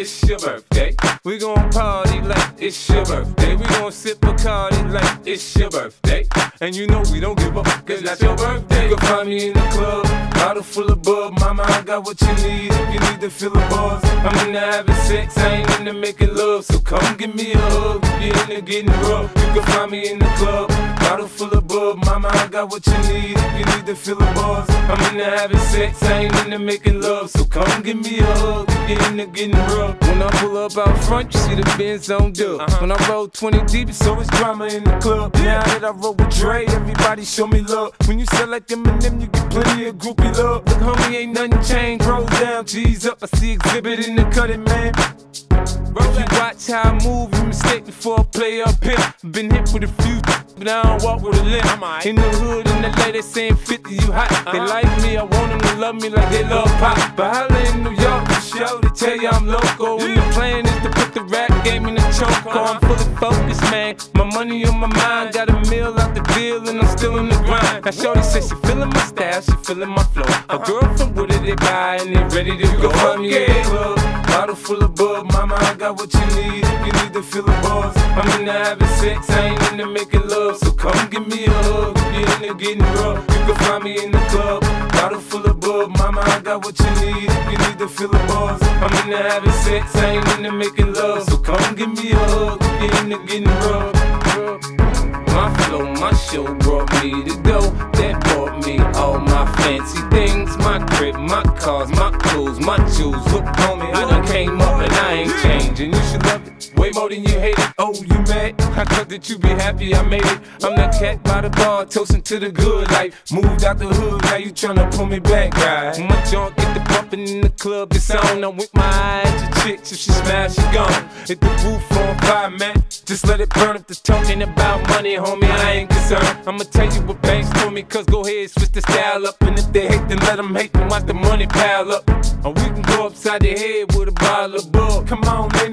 it's your birthday. We gon' party like it's your birthday. We gon' sip a party like it's your birthday. And you know we don't give up, cause that's your birthday. You can find me in the club, bottle full of bub. Mama, I got what you need if you need to fill the buzz. I'm into having sex, I ain't into making love. So come give me a hug you're into getting rough. You can find me in the club, bottle full of bub. Mama, I got what you need if you need to fill the buzz. I'm into having sex, I ain't into making love. So come give me a hug if you're getting rough. When I pull up out front, you see the Benz on dub. Uh-huh. When I roll 20 deep, it's always drama in the club. Now that I roll with Dre, everybody show me love. When you sell like Eminem, you get plenty of groupie love. Look, homie, ain't nothing changed. Roll down, G's up. I see Xzibit in the cutting, man. If you watch how I move, you mistake before I play up here. Been hit with a few, but I don't walk with a limp. In the hood, in the LA, they saying 50, you hot. They Uh-huh. like me, I want them to love me like they love pop. But holla in New York, show, they tell you I'm loco. And the plan is to put the rap game in the choke. I'm fully focused, man. My money on my mind, got a meal out the deal, and I'm still in the grind. Now, Shorty says she feeling my style, she feeling my flow. A girl from Wooded, they buy, and they ready to go. Find me in the club, bottle full of bub. Mama, I got what you need if you need to feel the buzz. I'm into having sex, I ain't into making love. So come give me a hug if you're into getting rough. You can find me in the club, bottle full of bub. Mama, I got what you need if you need to feel the buzz. I'm into having sex, I ain't into making love. So come give me a hug if you're into getting rough. My flow, my show brought me to go. That brought me all my fancy things. My crib, my cars, my clothes, my jewels. Look, homie, I done way more than you hate it. Oh, you mad? I thought that you'd be happy I made it. I'm that cat by the bar, toasting to the good life. Moved out the hood, now you tryna pull me back, right? My junk get the bumping in the club, it's on. I'm with my eyes to chicks. If she smash, she gone. Hit the roof on fire, man. Just let it burn if the talking about money, homie. I ain't concerned. I'ma tell you what Banks told me, cause go ahead, switch the style up. And if they hate, then let them hate, then watch the money pile up. Or we can go upside the head with a bottle of bug. Come on, they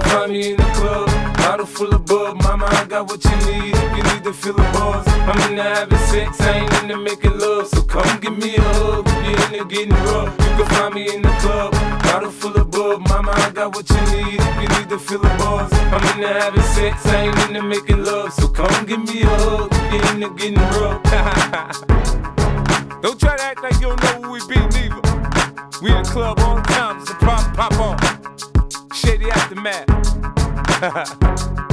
can find me in the club, bottle full of bug. Mama, I got what you need if you need to feel the buzz. I'm into having sex, I ain't into making love. So come give me a hug if you're into getting rough. You can find me in the club, bottle full of bug. Mama, I got what you need if you need to feel the buzz. I'm into having sex, I ain't into making love. So come give me a hug if you're into getting rough. don't try to act like you don't know who we be, neither. We in the club the time, so pop, pop on. Shady aftermath.